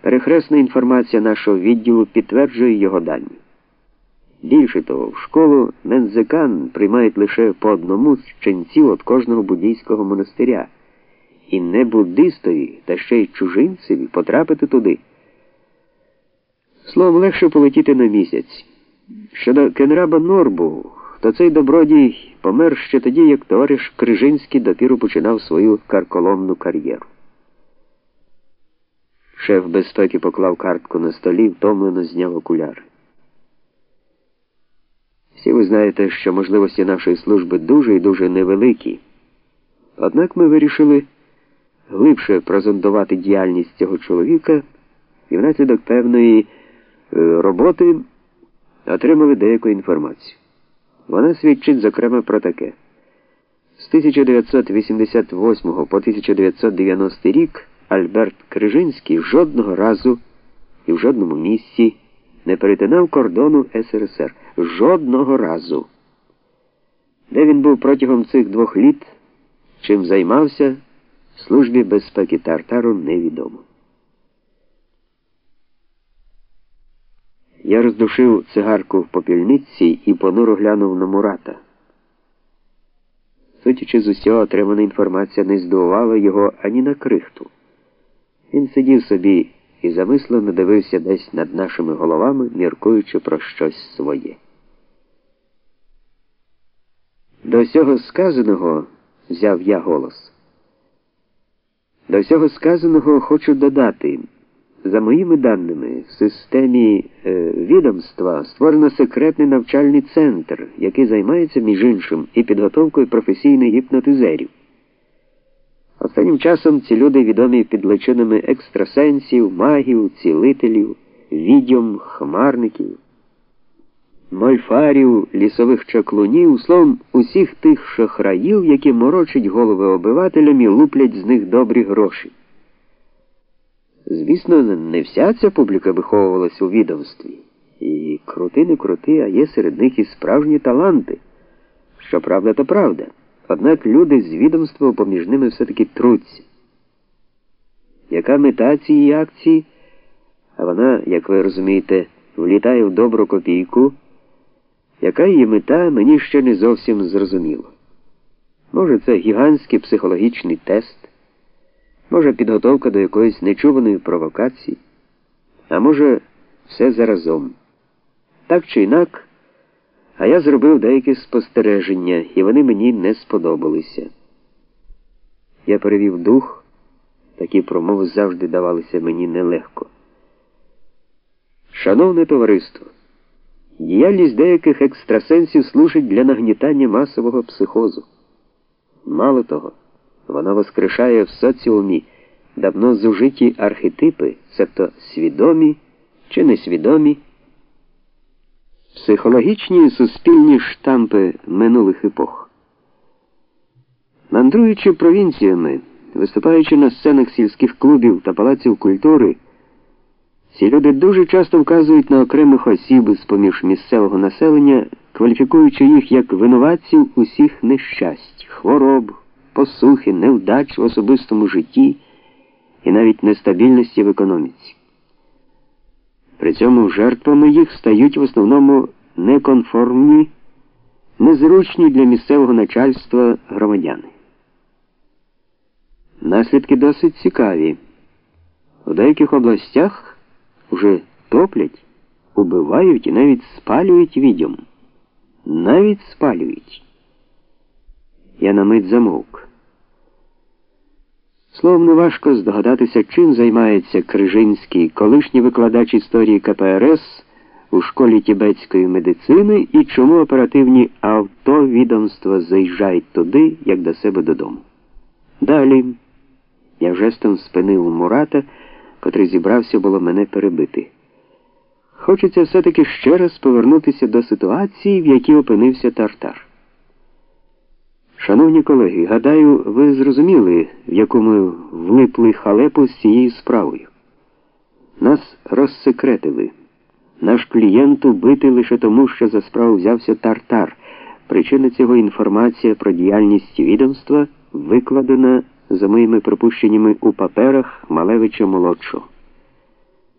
Перехресна інформація нашого відділу підтверджує його дані. Більше того, в школу Мензекан приймають лише по одному з ченців від кожного буддійського монастиря. І не буддистові, та ще й чужинцеві потрапити туди. Словом, легше полетіти на місяць. Щодо кенраба Норбу, то цей добродій помер ще тоді, як товариш Крижинський допіру починав свою карколомну кар'єру. Шеф безпеки поклав картку на столі, втомлено зняв окуляри. Всі ви знаєте, що можливості нашої служби дуже і дуже невеликі. Однак ми вирішили глибше прозондувати діяльність цього чоловіка і внаслідок певної е, роботи отримали деяку інформацію. Вона свідчить, зокрема, про таке. З 1988 по 1990 рік Альберт Крижинський жодного разу і в жодному місці не перетинав кордону СРСР. Жодного разу. Де він був протягом цих двох літ, чим займався, службі безпеки Тартару невідомо. Я роздушив цигарку в попільниці і понуро глянув на Мурата. Судячи з усього, отримана інформація не здивувала його ані на крихту. Він сидів собі і замислено дивився десь над нашими головами, міркуючи про щось своє. До всього сказаного взяв я голос. До всього сказаного хочу додати. За моїми даними, в системі е, відомства створено секретний навчальний центр, який займається, між іншим, і підготовкою професійних гіпнотизерів. Останнім часом ці люди відомі під личинами екстрасенсів, магів, цілителів, відьом, хмарників, мольфарів, лісових чаклунів, словом, усіх тих шахраїв, які морочать голови обивателям і луплять з них добрі гроші. Звісно, не вся ця публіка виховувалась у відомстві. І крути не крути, а є серед них і справжні таланти. Що правда, то правда. Однак люди з відомства поміж ними все-таки труться. Яка мета цієї акції? А вона, як ви розумієте, влітає в добру копійку. Яка її мета, мені ще не зовсім зрозуміло. Може, це гігантський психологічний тест, може підготовка до якоїсь нечуваної провокації, а може, все заразом. Так чи інак. А я зробив деякі спостереження, і вони мені не сподобалися. Я перевів дух, такі промови завжди давалися мені нелегко. Шановне товариство, діяльність деяких екстрасенсів служить для нагнітання масового психозу. Мало того, вона воскрешає в соціумі давно зужиті архетипи, себто свідомі чи несвідомі. Психологічні і суспільні штампи минулих епох. Мандруючи провінціями, виступаючи на сценах сільських клубів та палаців культури, ці люди дуже часто вказують на окремих осіб з поміж місцевого населення, кваліфікуючи їх як винуватців усіх нещасть, хвороб, посухи, невдач в особистому житті і навіть нестабільності в економіці. При цьому жертвами їх стають в основному неконформні, незручні для місцевого начальства громадяни. Наслідки досить цікаві. У деяких областях вже топлять, убивають і навіть спалюють відьом. Навіть спалюють. Я на мить замовк. Словом, неважко здогадатися, чим займається Крижинський, колишній викладач історії КПРС у школі тібетської медицини і чому оперативні авто відомства заїжджають туди, як до себе додому. Далі я жестом спинив Мурата, котрий зібрався було мене перебити. Хочеться все-таки ще раз повернутися до ситуації, в якій опинився Тартар. Шановні колеги, гадаю, ви зрозуміли, в якому влипли халепу з цією справою. Нас розсекретили. Наш клієнт убитий лише тому, що за справу взявся Тартар. Причина цього інформація про діяльність відомства викладена за моїми припущеннями у паперах Малевича молодшого.